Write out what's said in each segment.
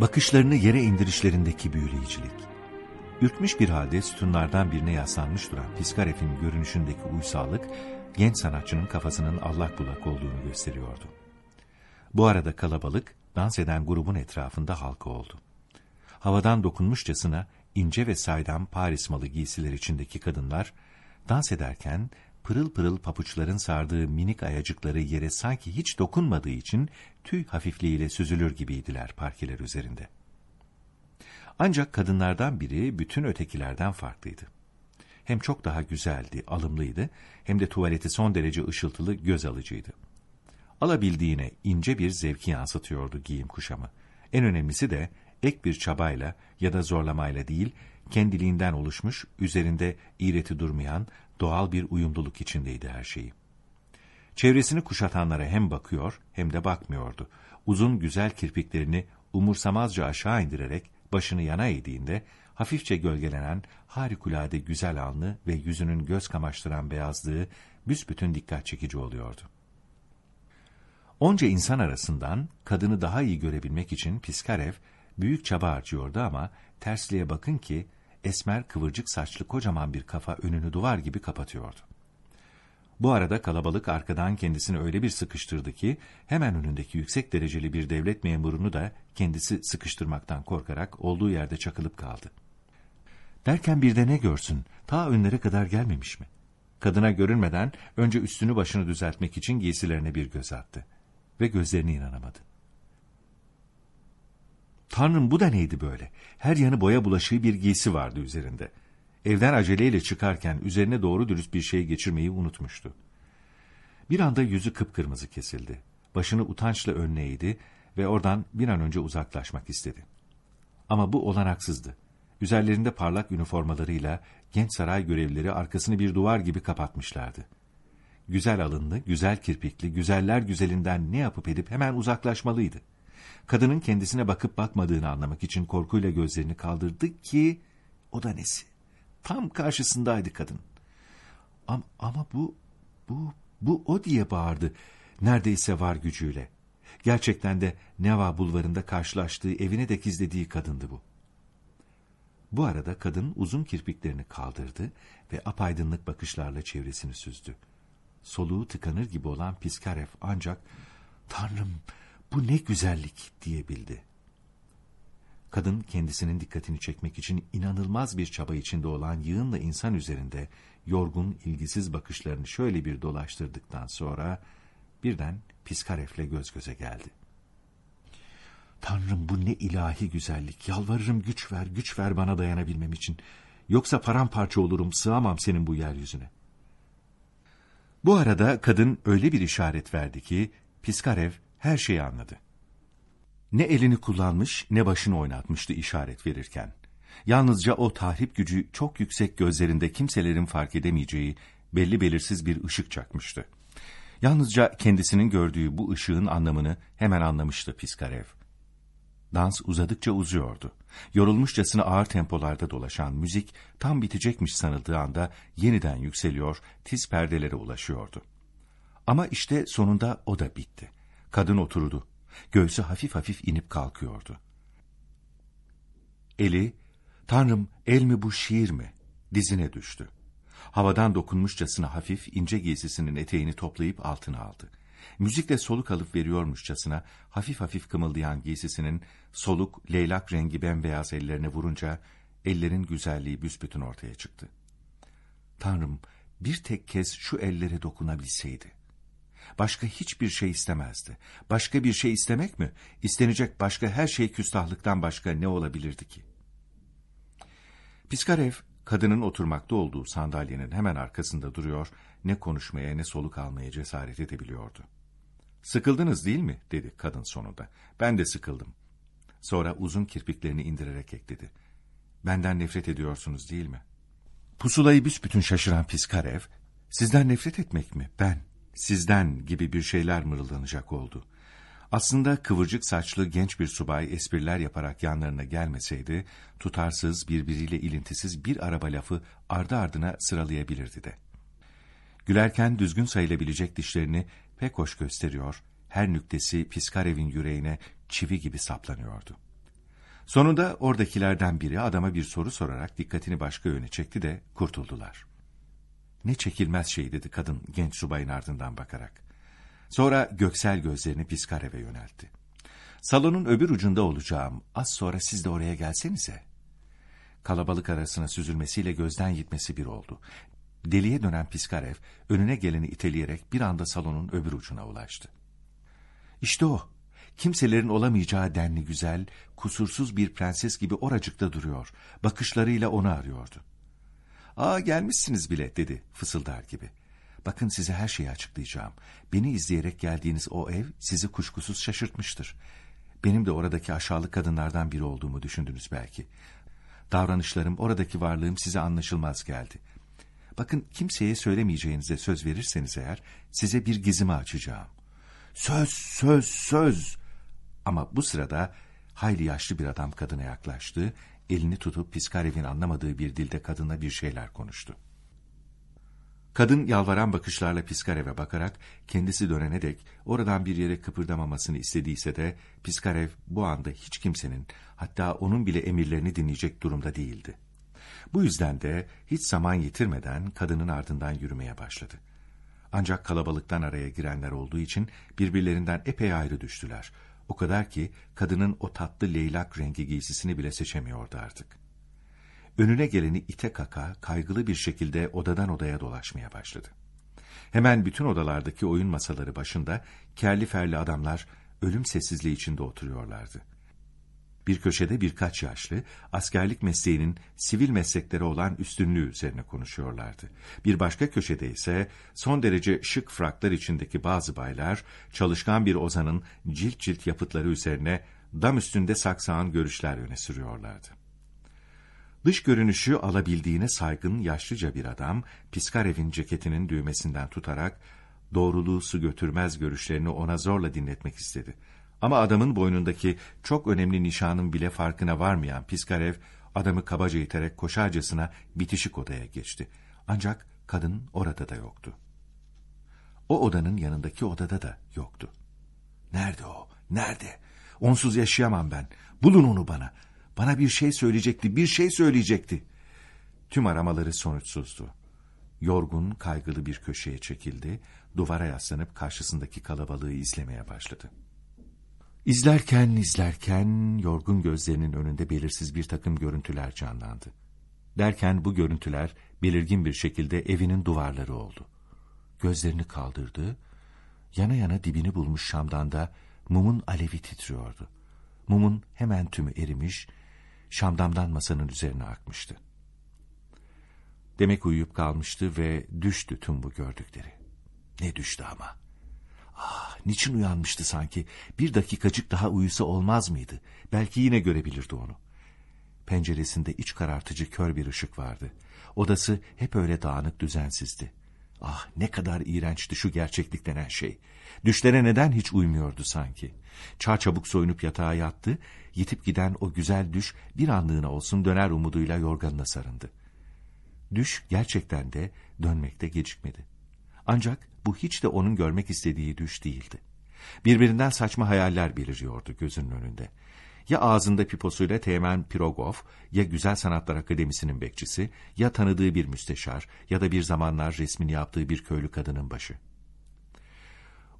Bakışlarını yere indirişlerindeki büyüleyicilik. Ürkmüş bir halde sütunlardan birine yaslanmış duran Piskarev'in görünüşündeki uysallık, genç sanatçının kafasının allak bullak olduğunu gösteriyordu. Bu arada kalabalık, dans eden grubun etrafında halka oldu. Havadan dokunmuşçasına ince ve saydam Paris malı giysiler içindeki kadınlar, dans ederken pırıl pırıl papuçların sardığı minik ayacıkları yere sanki hiç dokunmadığı için tüy hafifliğiyle süzülür gibiydiler parkeler üzerinde. Ancak kadınlardan biri bütün ötekilerden farklıydı. Hem çok daha güzeldi, alımlıydı, hem de tuvaleti son derece ışıltılı, göz alıcıydı. Alabildiğine ince bir zevki yansıtıyordu giyim kuşamı. En önemlisi de ek bir çabayla ya da zorlamayla değil, kendiliğinden oluşmuş, üzerinde iğreti durmayan, doğal bir uyumluluk içindeydi her şeyi. Çevresini kuşatanlara hem bakıyor hem de bakmıyordu. Uzun güzel kirpiklerini umursamazca aşağı indirerek başını yana eğdiğinde hafifçe gölgelenen harikulade güzel alnı ve yüzünün göz kamaştıran beyazlığı büsbütün dikkat çekici oluyordu. Onca insan arasından kadını daha iyi görebilmek için Piskarev büyük çaba harcıyordu ama tersliğe bakın ki esmer kıvırcık saçlı kocaman bir kafa önünü duvar gibi kapatıyordu. Bu arada kalabalık arkadan kendisini öyle bir sıkıştırdı ki hemen önündeki yüksek dereceli bir devlet memurunu da kendisi sıkıştırmaktan korkarak olduğu yerde çakılıp kaldı. Derken bir de ne görsün, ta önlere kadar gelmemiş mi? Kadına görünmeden önce üstünü başını düzeltmek için giysilerine bir göz attı ve gözlerine inanamadı. Tanrım bu da neydi böyle? Her yanı boya bulaşığı bir giysi vardı üzerinde. Evden aceleyle çıkarken üzerine doğru dürüst bir şey geçirmeyi unutmuştu. Bir anda yüzü kıpkırmızı kesildi. Başını utançla önüne eğdi ve oradan bir an önce uzaklaşmak istedi. Ama bu olanaksızdı. Üzerlerinde parlak üniformalarıyla genç saray görevlileri arkasını bir duvar gibi kapatmışlardı. Güzel alınlı, güzel kirpikli, güzeller güzelinden ne yapıp edip hemen uzaklaşmalıydı. Kadının kendisine bakıp bakmadığını anlamak için korkuyla gözlerini kaldırdı ki o da nesi? Tam karşısındaydı kadın. Ama, ama bu, bu, bu o diye bağırdı. Neredeyse var gücüyle. Gerçekten de Neva bulvarında karşılaştığı evine de gizlediği kadındı bu. Bu arada kadın uzun kirpiklerini kaldırdı ve apaydınlık bakışlarla çevresini süzdü. Soluğu tıkanır gibi olan Piskarev ancak ''Tanrım bu ne güzellik'' diyebildi. Kadın kendisinin dikkatini çekmek için inanılmaz bir çaba içinde olan yığınla insan üzerinde yorgun, ilgisiz bakışlarını şöyle bir dolaştırdıktan sonra birden Piskarev'le göz göze geldi. Tanrım bu ne ilahi güzellik. Yalvarırım güç ver, güç ver bana dayanabilmem için. Yoksa paramparça olurum, sığamam senin bu yeryüzüne. Bu arada kadın öyle bir işaret verdi ki Piskarev her şeyi anladı. Ne elini kullanmış ne başını oynatmıştı işaret verirken. Yalnızca o tahrip gücü çok yüksek gözlerinde kimselerin fark edemeyeceği belli belirsiz bir ışık çakmıştı. Yalnızca kendisinin gördüğü bu ışığın anlamını hemen anlamıştı Piskarev. Dans uzadıkça uzuyordu. Yorulmuşçasına ağır tempolarda dolaşan müzik tam bitecekmiş sanıldığı anda yeniden yükseliyor, tiz perdelere ulaşıyordu. Ama işte sonunda o da bitti. Kadın oturdu. Göğsü hafif hafif inip kalkıyordu. Eli, Tanrım el mi bu şiir mi? Dizine düştü. Havadan dokunmuşçasına hafif ince giysisinin eteğini toplayıp altına aldı. Müzikle soluk alıp veriyormuşçasına hafif hafif kımıldayan giysisinin soluk, leylak rengi bembeyaz ellerine vurunca ellerin güzelliği büsbütün ortaya çıktı. Tanrım bir tek kez şu ellere dokunabilseydi. Başka hiçbir şey istemezdi. Başka bir şey istemek mi? İstenecek başka her şey küstahlıktan başka ne olabilirdi ki? Piskarev, kadının oturmakta olduğu sandalyenin hemen arkasında duruyor, ne konuşmaya ne soluk almaya cesaret edebiliyordu. Sıkıldınız değil mi? dedi kadın sonunda. Ben de sıkıldım. Sonra uzun kirpiklerini indirerek ekledi. Benden nefret ediyorsunuz değil mi? Pusulayı büsbütün şaşıran Piskarev, sizden nefret etmek mi? Ben, sizden gibi bir şeyler mırıldanacak oldu. Aslında kıvırcık saçlı genç bir subay espriler yaparak yanlarına gelmeseydi, tutarsız, birbiriyle ilintisiz bir araba lafı ardı ardına sıralayabilirdi de. Gülerken düzgün sayılabilecek dişlerini pek hoş gösteriyor, her nüktesi Piskarev'in yüreğine çivi gibi saplanıyordu. Sonunda oradakilerden biri adama bir soru sorarak dikkatini başka yöne çekti de kurtuldular. Ne çekilmez şey dedi kadın genç subayın ardından bakarak. Sonra göksel gözlerini Piskarev'e yöneltti. Salonun öbür ucunda olacağım. Az sonra siz de oraya gelsenize. Kalabalık arasına süzülmesiyle gözden gitmesi bir oldu. Deliye dönen Piskarev önüne geleni iteleyerek bir anda salonun öbür ucuna ulaştı. İşte o. Kimselerin olamayacağı denli güzel, kusursuz bir prenses gibi oracıkta duruyor. Bakışlarıyla onu arıyordu. ''Aa gelmişsiniz bile'' dedi fısıldar gibi. ''Bakın size her şeyi açıklayacağım. Beni izleyerek geldiğiniz o ev sizi kuşkusuz şaşırtmıştır. Benim de oradaki aşağılık kadınlardan biri olduğumu düşündünüz belki. Davranışlarım, oradaki varlığım size anlaşılmaz geldi. Bakın kimseye söylemeyeceğinize söz verirseniz eğer size bir gizimi açacağım. Söz, söz, söz. Ama bu sırada hayli yaşlı bir adam kadına yaklaştı, elini tutup Piskarev'in anlamadığı bir dilde kadınla bir şeyler konuştu. Kadın yalvaran bakışlarla Piskarev'e bakarak kendisi dönene dek oradan bir yere kıpırdamamasını istediyse de Piskarev bu anda hiç kimsenin hatta onun bile emirlerini dinleyecek durumda değildi. Bu yüzden de hiç zaman yitirmeden kadının ardından yürümeye başladı. Ancak kalabalıktan araya girenler olduğu için birbirlerinden epey ayrı düştüler. O kadar ki kadının o tatlı leylak rengi giysisini bile seçemiyordu artık. Önüne geleni ite kaka, kaygılı bir şekilde odadan odaya dolaşmaya başladı. Hemen bütün odalardaki oyun masaları başında kerli ferli adamlar ölüm sessizliği içinde oturuyorlardı. Bir köşede birkaç yaşlı, askerlik mesleğinin sivil mesleklere olan üstünlüğü üzerine konuşuyorlardı. Bir başka köşede ise son derece şık fraklar içindeki bazı baylar, çalışkan bir ozanın cilt cilt yapıtları üzerine dam üstünde saksağın görüşler öne sürüyorlardı. Dış görünüşü alabildiğine saygın yaşlıca bir adam, Piskarev'in ceketinin düğmesinden tutarak, doğruluğu su götürmez görüşlerini ona zorla dinletmek istedi. Ama adamın boynundaki çok önemli nişanın bile farkına varmayan Piskarev, adamı kabaca iterek koşarcasına bitişik odaya geçti. Ancak kadın orada da yoktu. O odanın yanındaki odada da yoktu. Nerede o? Nerede? Onsuz yaşayamam ben. Bulun onu bana. Bana bir şey söyleyecekti, bir şey söyleyecekti. Tüm aramaları sonuçsuzdu. Yorgun, kaygılı bir köşeye çekildi, duvara yaslanıp karşısındaki kalabalığı izlemeye başladı. İzlerken izlerken yorgun gözlerinin önünde belirsiz bir takım görüntüler canlandı. Derken bu görüntüler belirgin bir şekilde evinin duvarları oldu. Gözlerini kaldırdı, yana yana dibini bulmuş şamdan da mumun alevi titriyordu. Mumun hemen tümü erimiş, şamdamdan masanın üzerine akmıştı. Demek uyuyup kalmıştı ve düştü tüm bu gördükleri. Ne düştü ama. Ah, niçin uyanmıştı sanki? Bir dakikacık daha uyusa olmaz mıydı? Belki yine görebilirdi onu. Penceresinde iç karartıcı kör bir ışık vardı. Odası hep öyle dağınık düzensizdi. Ah ne kadar iğrençti şu gerçeklik denen şey. Düşlere neden hiç uymuyordu sanki. Çarçabuk soyunup yatağa yattı, yitip giden o güzel düş bir anlığına olsun döner umuduyla yorganına sarındı. Düş gerçekten de dönmekte gecikmedi. Ancak bu hiç de onun görmek istediği düş değildi. Birbirinden saçma hayaller beliriyordu gözünün önünde. Ya ağzında piposuyla Teğmen Pirogov, ya Güzel Sanatlar Akademisi'nin bekçisi, ya tanıdığı bir müsteşar, ya da bir zamanlar resmini yaptığı bir köylü kadının başı.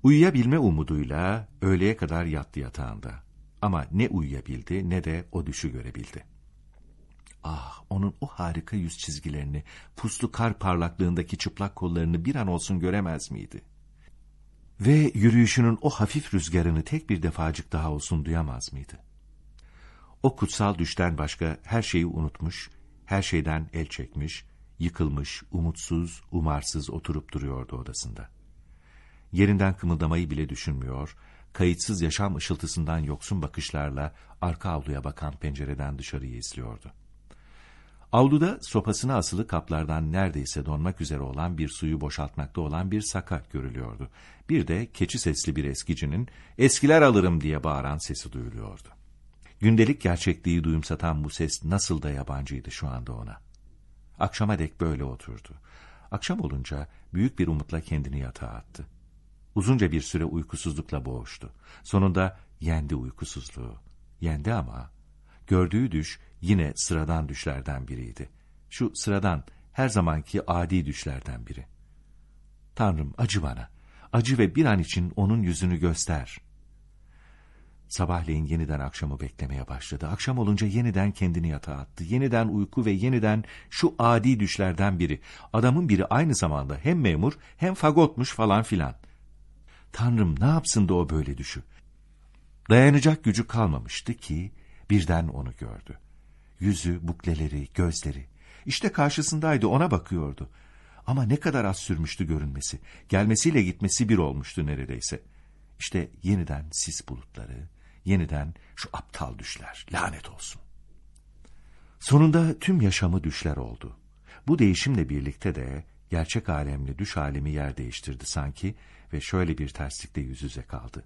Uyuyabilme umuduyla öğleye kadar yattı yatağında. Ama ne uyuyabildi ne de o düşü görebildi. Ah, onun o harika yüz çizgilerini, puslu kar parlaklığındaki çıplak kollarını bir an olsun göremez miydi? Ve yürüyüşünün o hafif rüzgarını tek bir defacık daha olsun duyamaz mıydı? O kutsal düşten başka her şeyi unutmuş, her şeyden el çekmiş, yıkılmış, umutsuz, umarsız oturup duruyordu odasında. Yerinden kımıldamayı bile düşünmüyor, kayıtsız yaşam ışıltısından yoksun bakışlarla arka avluya bakan pencereden dışarıyı izliyordu. Avluda sopasına asılı kaplardan neredeyse donmak üzere olan bir suyu boşaltmakta olan bir sakat görülüyordu. Bir de keçi sesli bir eskicinin eskiler alırım diye bağıran sesi duyuluyordu. Gündelik gerçekliği duyumsatan bu ses nasıl da yabancıydı şu anda ona. Akşama dek böyle oturdu. Akşam olunca büyük bir umutla kendini yatağa attı. Uzunca bir süre uykusuzlukla boğuştu. Sonunda yendi uykusuzluğu. Yendi ama Gördüğü düş yine sıradan düşlerden biriydi. Şu sıradan, her zamanki adi düşlerden biri. Tanrım acı bana, acı ve bir an için onun yüzünü göster. Sabahleyin yeniden akşamı beklemeye başladı. Akşam olunca yeniden kendini yatağa attı. Yeniden uyku ve yeniden şu adi düşlerden biri. Adamın biri aynı zamanda hem memur hem fagotmuş falan filan. Tanrım ne yapsın da o böyle düşü. Dayanacak gücü kalmamıştı ki birden onu gördü. Yüzü, bukleleri, gözleri. İşte karşısındaydı ona bakıyordu. Ama ne kadar az sürmüştü görünmesi. Gelmesiyle gitmesi bir olmuştu neredeyse. İşte yeniden sis bulutları, yeniden şu aptal düşler, lanet olsun. Sonunda tüm yaşamı düşler oldu. Bu değişimle birlikte de gerçek alemle düş alemi yer değiştirdi sanki ve şöyle bir terslikle yüz yüze kaldı.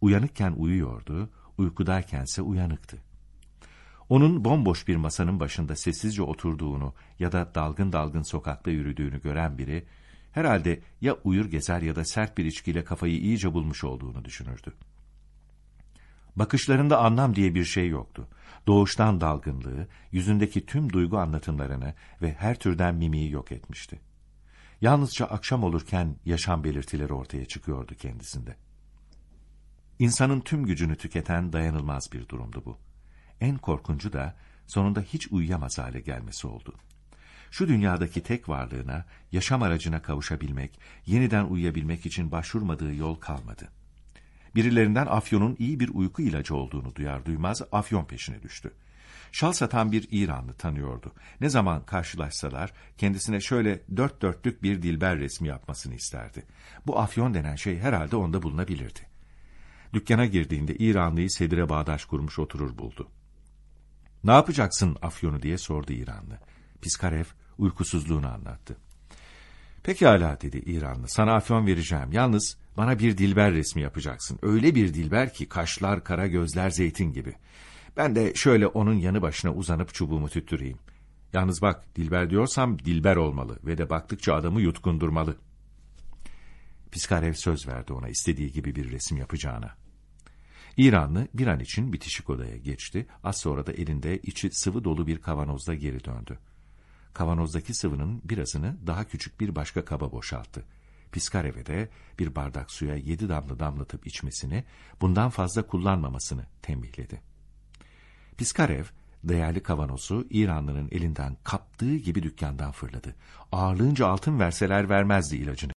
Uyanıkken uyuyordu, uykudaykense uyanıktı. Onun bomboş bir masanın başında sessizce oturduğunu ya da dalgın dalgın sokakta yürüdüğünü gören biri, herhalde ya uyur gezer ya da sert bir içkiyle kafayı iyice bulmuş olduğunu düşünürdü. Bakışlarında anlam diye bir şey yoktu. Doğuştan dalgınlığı, yüzündeki tüm duygu anlatımlarını ve her türden mimiği yok etmişti. Yalnızca akşam olurken yaşam belirtileri ortaya çıkıyordu kendisinde. İnsanın tüm gücünü tüketen dayanılmaz bir durumdu bu. En korkuncu da sonunda hiç uyuyamaz hale gelmesi oldu. Şu dünyadaki tek varlığına, yaşam aracına kavuşabilmek, yeniden uyuyabilmek için başvurmadığı yol kalmadı. Birilerinden afyonun iyi bir uyku ilacı olduğunu duyar duymaz afyon peşine düştü. Şal satan bir İranlı tanıyordu. Ne zaman karşılaşsalar kendisine şöyle dört dörtlük bir dilber resmi yapmasını isterdi. Bu afyon denen şey herhalde onda bulunabilirdi. Dükkana girdiğinde İranlıyı sedire bağdaş kurmuş oturur buldu. Ne yapacaksın afyonu diye sordu İranlı. Piskarev uykusuzluğunu anlattı. Pekala dedi İranlı sana afyon vereceğim yalnız bana bir dilber resmi yapacaksın. Öyle bir dilber ki kaşlar kara gözler zeytin gibi. Ben de şöyle onun yanı başına uzanıp çubuğumu tüttüreyim. Yalnız bak dilber diyorsam dilber olmalı ve de baktıkça adamı yutkundurmalı. Piskarev söz verdi ona istediği gibi bir resim yapacağına. İranlı bir an için bitişik odaya geçti. Az sonra da elinde içi sıvı dolu bir kavanozda geri döndü. Kavanozdaki sıvının birazını daha küçük bir başka kaba boşalttı. Piskarev'e de bir bardak suya yedi damla damlatıp içmesini, bundan fazla kullanmamasını tembihledi. Piskarev, değerli kavanozu İranlının elinden kaptığı gibi dükkandan fırladı. Ağırlığınca altın verseler vermezdi ilacını.